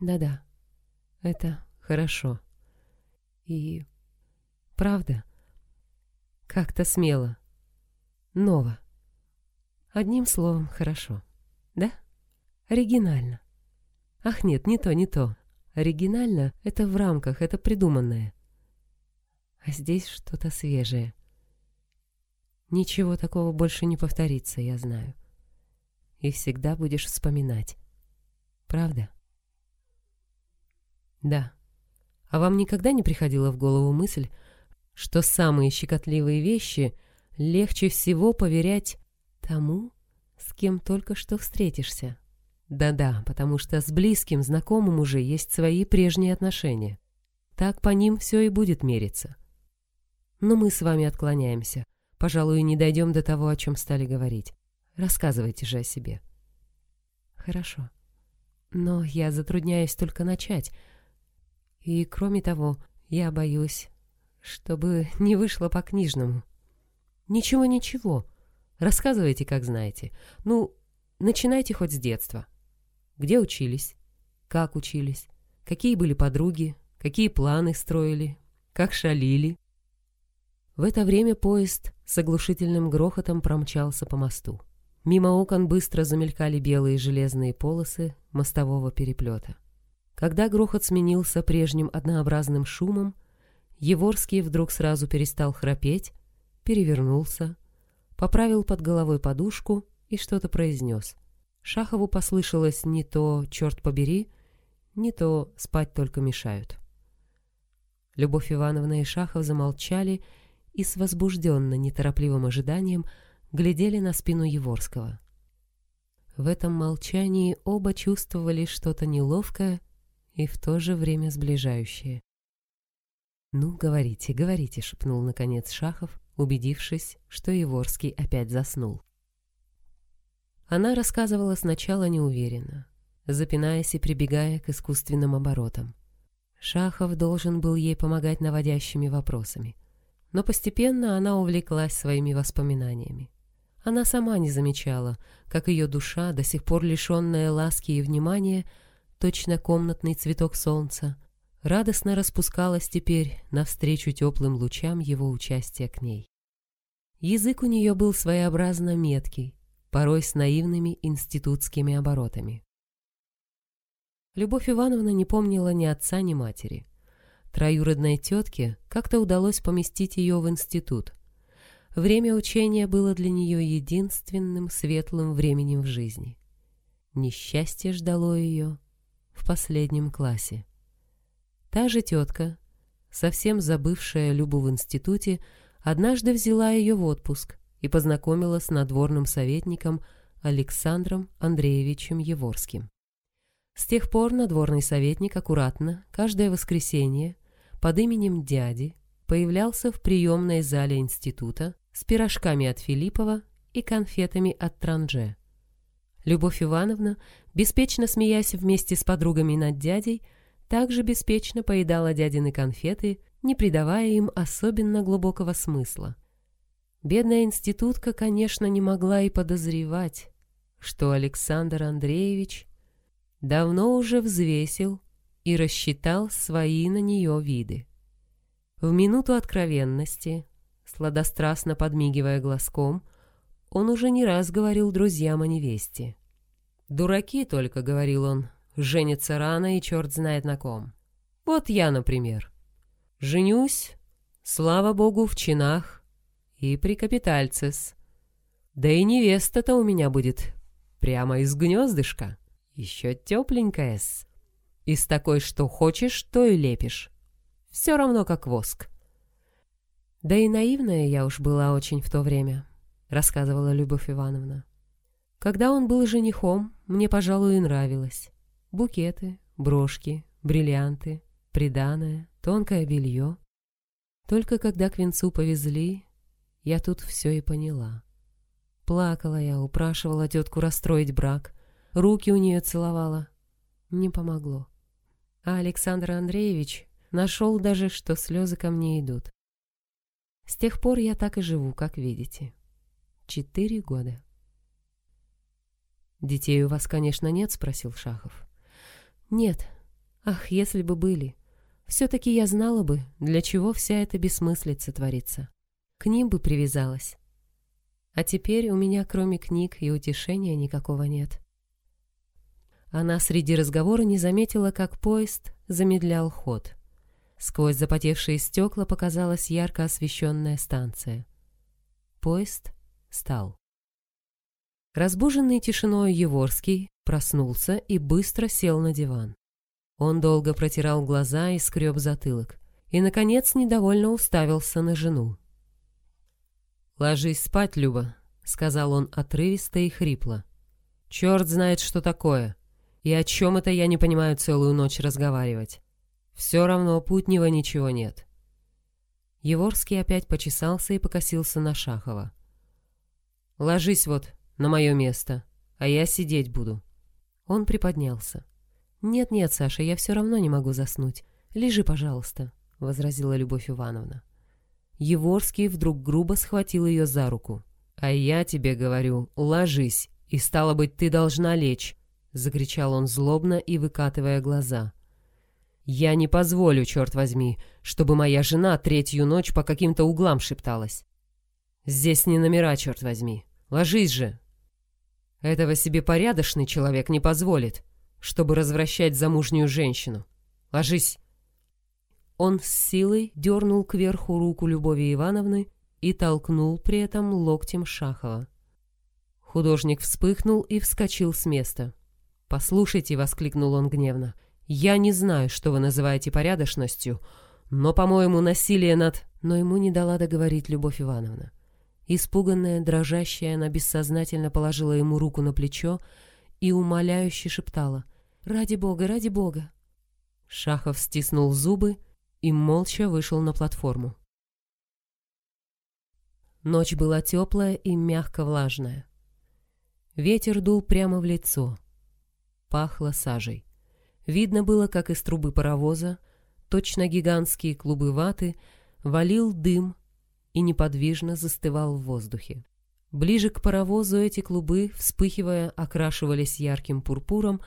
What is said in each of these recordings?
Да-да, это хорошо. И правда, как-то смело. Ново. Одним словом, хорошо. Да? Оригинально. Ах нет, не то, не то. Оригинально — это в рамках, это придуманное. А здесь что-то свежее. Ничего такого больше не повторится, я знаю. И всегда будешь вспоминать. Правда? Да. А вам никогда не приходила в голову мысль, что самые щекотливые вещи легче всего поверять тому, с кем только что встретишься? Да-да, потому что с близким знакомым уже есть свои прежние отношения. Так по ним все и будет мериться. Но мы с вами отклоняемся. Пожалуй, не дойдем до того, о чем стали говорить. Рассказывайте же о себе. Хорошо. Но я затрудняюсь только начать. И, кроме того, я боюсь, чтобы не вышло по-книжному. Ничего-ничего. Рассказывайте, как знаете. Ну, начинайте хоть с детства. Где учились? Как учились? Какие были подруги? Какие планы строили? Как шалили? В это время поезд с оглушительным грохотом промчался по мосту. Мимо окон быстро замелькали белые железные полосы мостового переплета. Когда грохот сменился прежним однообразным шумом, Еворский вдруг сразу перестал храпеть, перевернулся, поправил под головой подушку и что-то произнес. Шахову послышалось не то «черт побери», не то «спать только мешают». Любовь Ивановна и Шахов замолчали и с возбужденно неторопливым ожиданием глядели на спину Еворского. В этом молчании оба чувствовали что-то неловкое и в то же время сближающее. «Ну, говорите, говорите», — шепнул наконец Шахов, убедившись, что Еворский опять заснул. Она рассказывала сначала неуверенно, запинаясь и прибегая к искусственным оборотам. Шахов должен был ей помогать наводящими вопросами. Но постепенно она увлеклась своими воспоминаниями. Она сама не замечала, как ее душа, до сих пор лишенная ласки и внимания, точно комнатный цветок солнца, радостно распускалась теперь навстречу теплым лучам его участия к ней. Язык у нее был своеобразно меткий, порой с наивными институтскими оборотами. Любовь Ивановна не помнила ни отца, ни матери. Троюродной тетке как-то удалось поместить ее в институт. Время учения было для нее единственным светлым временем в жизни. Несчастье ждало ее в последнем классе. Та же тетка, совсем забывшая Любу в институте, однажды взяла ее в отпуск и познакомила с надворным советником Александром Андреевичем Еворским. С тех пор надворный советник аккуратно, каждое воскресенье, под именем дяди, появлялся в приемной зале института с пирожками от Филиппова и конфетами от Транже. Любовь Ивановна, беспечно смеясь вместе с подругами над дядей, также беспечно поедала дядины конфеты, не придавая им особенно глубокого смысла. Бедная институтка, конечно, не могла и подозревать, что Александр Андреевич давно уже взвесил и рассчитал свои на нее виды. В минуту откровенности, сладострастно подмигивая глазком, он уже не раз говорил друзьям о невесте. «Дураки только», — говорил он, — «женятся рано и черт знает на ком. Вот я, например. Женюсь, слава богу, в чинах, и при капитальцес. Да и невеста-то у меня будет прямо из гнездышка. Еще тепленькая-с. Из такой, что хочешь, то и лепишь. Все равно как воск. Да и наивная я уж была очень в то время, рассказывала Любовь Ивановна. Когда он был женихом, мне, пожалуй, и нравилось. Букеты, брошки, бриллианты, приданое, тонкое белье. Только когда к венцу повезли, я тут все и поняла. Плакала я, упрашивала тетку расстроить брак, руки у нее целовала. Не помогло. А Александр Андреевич нашел даже, что слезы ко мне идут. С тех пор я так и живу, как видите. Четыре года. «Детей у вас, конечно, нет?» — спросил Шахов. «Нет, Ах, если бы были. Все-таки я знала бы, для чего вся эта бессмыслица творится. К ним бы привязалась. А теперь у меня, кроме книг и утешения, никакого нет. Она среди разговора не заметила, как поезд замедлял ход. Сквозь запотевшие стекла показалась ярко освещенная станция. Поезд стал. Разбуженный тишиной Еворский проснулся и быстро сел на диван. Он долго протирал глаза и скреб затылок. И, наконец, недовольно уставился на жену. «Ложись спать, Люба», — сказал он отрывисто и хрипло. «Черт знает, что такое. И о чем это я не понимаю целую ночь разговаривать? Все равно путнего ничего нет. Еворский опять почесался и покосился на Шахова. «Ложись вот на мое место, а я сидеть буду». Он приподнялся. «Нет-нет, Саша, я все равно не могу заснуть. Лежи, пожалуйста», — возразила Любовь Ивановна. Еворский вдруг грубо схватил ее за руку. «А я тебе говорю, ложись, и стало быть, ты должна лечь. — закричал он злобно и выкатывая глаза. «Я не позволю, черт возьми, чтобы моя жена третью ночь по каким-то углам шепталась. Здесь не номера, черт возьми. Ложись же!» Этого себе порядочный человек не позволит, чтобы развращать замужнюю женщину. Ложись!» Он с силой дернул кверху руку Любови Ивановны и толкнул при этом локтем Шахова. Художник вспыхнул и вскочил с места. «Послушайте», — воскликнул он гневно, — «я не знаю, что вы называете порядочностью, но, по-моему, насилие над...» Но ему не дала договорить Любовь Ивановна. Испуганная, дрожащая, она бессознательно положила ему руку на плечо и умоляюще шептала «Ради Бога, ради Бога!» Шахов стиснул зубы и молча вышел на платформу. Ночь была теплая и мягко влажная. Ветер дул прямо в лицо — пахло сажей. Видно было, как из трубы паровоза, точно гигантские клубы ваты, валил дым и неподвижно застывал в воздухе. Ближе к паровозу эти клубы, вспыхивая, окрашивались ярким пурпуром,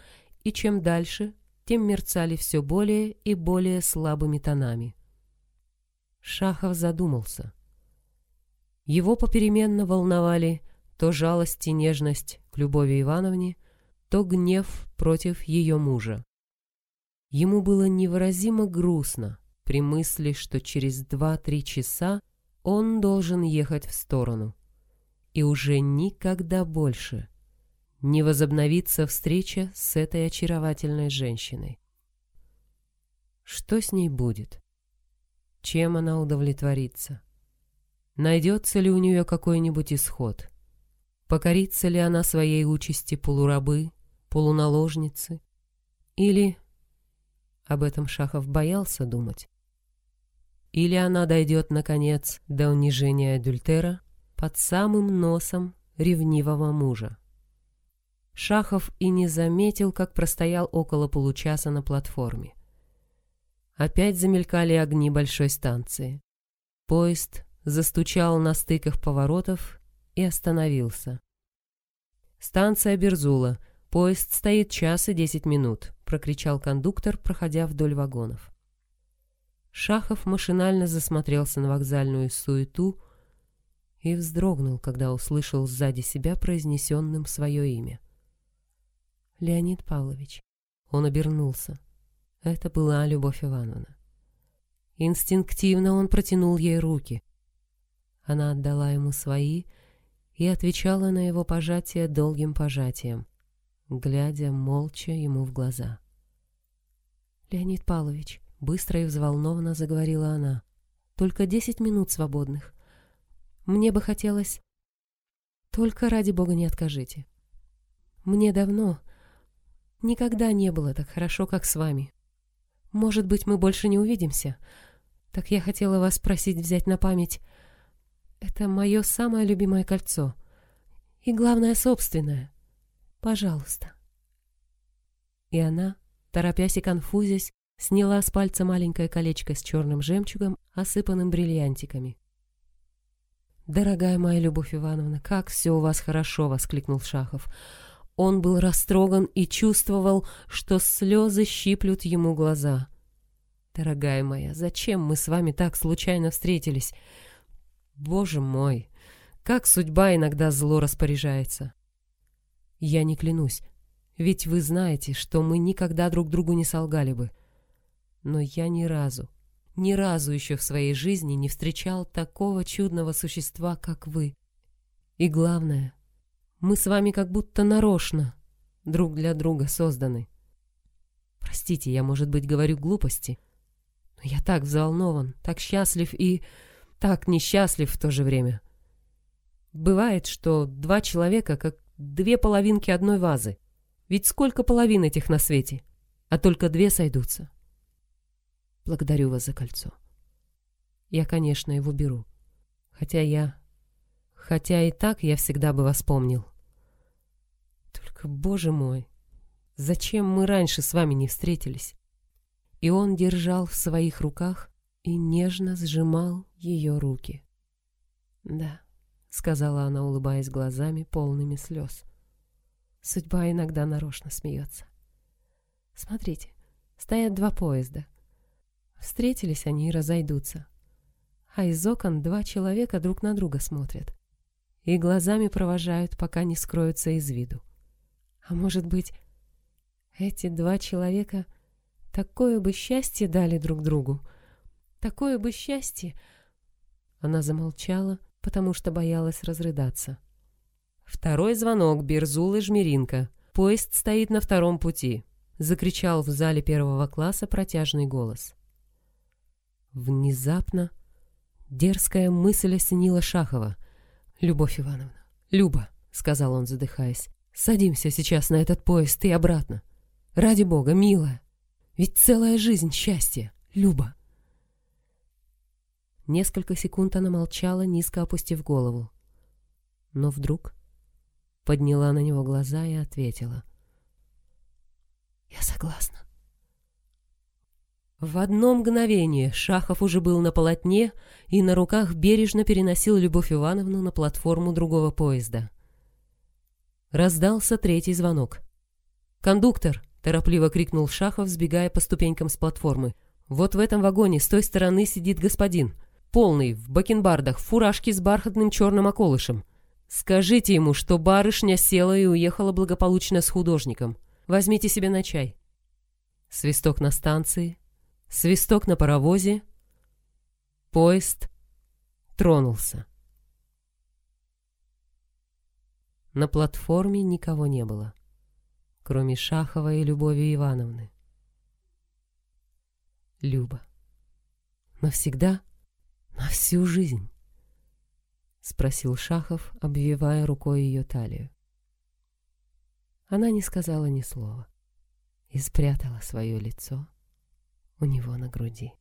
и чем дальше, тем мерцали все более и более слабыми тонами. Шахов задумался. Его попеременно волновали то жалость и нежность к Любови Ивановне, то гнев против ее мужа. Ему было невыразимо грустно при мысли, что через два-три часа он должен ехать в сторону. И уже никогда больше не возобновится встреча с этой очаровательной женщиной. Что с ней будет? Чем она удовлетворится? Найдется ли у нее какой-нибудь исход? Покорится ли она своей участи полурабы, полуналожницы. Или... Об этом Шахов боялся думать. Или она дойдет, наконец, до унижения Адюльтера под самым носом ревнивого мужа. Шахов и не заметил, как простоял около получаса на платформе. Опять замелькали огни большой станции. Поезд застучал на стыках поворотов и остановился. Станция Берзула — «Поезд стоит час и десять минут», — прокричал кондуктор, проходя вдоль вагонов. Шахов машинально засмотрелся на вокзальную суету и вздрогнул, когда услышал сзади себя произнесенным свое имя. «Леонид Павлович». Он обернулся. Это была Любовь Ивановна. Инстинктивно он протянул ей руки. Она отдала ему свои и отвечала на его пожатие долгим пожатием глядя молча ему в глаза. «Леонид Павлович», — быстро и взволнованно заговорила она, — «только десять минут свободных. Мне бы хотелось... Только ради бога не откажите. Мне давно... Никогда не было так хорошо, как с вами. Может быть, мы больше не увидимся. Так я хотела вас просить взять на память... Это мое самое любимое кольцо. И главное, собственное. Пожалуйста. И она, торопясь и конфузясь, сняла с пальца маленькое колечко с черным жемчугом, осыпанным бриллиантиками. «Дорогая моя Любовь Ивановна, как все у вас хорошо!» — воскликнул Шахов. Он был растроган и чувствовал, что слезы щиплют ему глаза. «Дорогая моя, зачем мы с вами так случайно встретились? Боже мой, как судьба иногда зло распоряжается!» «Я не клянусь, ведь вы знаете, что мы никогда друг другу не солгали бы. Но я ни разу, ни разу еще в своей жизни не встречал такого чудного существа, как вы. И главное, мы с вами как будто нарочно друг для друга созданы. Простите, я, может быть, говорю глупости, но я так взволнован, так счастлив и так несчастлив в то же время. Бывает, что два человека как две половинки одной вазы. Ведь сколько половин этих на свете, а только две сойдутся. Благодарю вас за кольцо. Я, конечно, его беру. Хотя я... Хотя и так я всегда бы вас помнил. Только, боже мой, зачем мы раньше с вами не встретились? И он держал в своих руках и нежно сжимал ее руки. «Да», — сказала она, улыбаясь глазами, полными слез. Судьба иногда нарочно смеется. Смотрите, стоят два поезда. Встретились они и разойдутся. А из окон два человека друг на друга смотрят. И глазами провожают, пока не скроются из виду. А может быть, эти два человека такое бы счастье дали друг другу. Такое бы счастье... Она замолчала, потому что боялась разрыдаться. Второй звонок, Бирзул и Жмеринка. Поезд стоит на втором пути. Закричал в зале первого класса протяжный голос. Внезапно дерзкая мысль осенила Шахова. «Любовь Ивановна, Люба», — сказал он, задыхаясь, — «садимся сейчас на этот поезд и обратно. Ради бога, милая, ведь целая жизнь счастья, Люба». Несколько секунд она молчала, низко опустив голову. Но вдруг подняла на него глаза и ответила. «Я согласна». В одно мгновение Шахов уже был на полотне и на руках бережно переносил Любовь Ивановну на платформу другого поезда. Раздался третий звонок. «Кондуктор!» — торопливо крикнул Шахов, сбегая по ступенькам с платформы. «Вот в этом вагоне с той стороны сидит господин. Полный, в бакенбардах, в фуражке с бархатным черным околышем. Скажите ему, что барышня села и уехала благополучно с художником. Возьмите себе на чай. Свисток на станции, свисток на паровозе. Поезд тронулся. На платформе никого не было, кроме Шахова и Любови Ивановны. Люба. Навсегда? На всю жизнь? — спросил Шахов, обвивая рукой ее талию. Она не сказала ни слова и спрятала свое лицо у него на груди.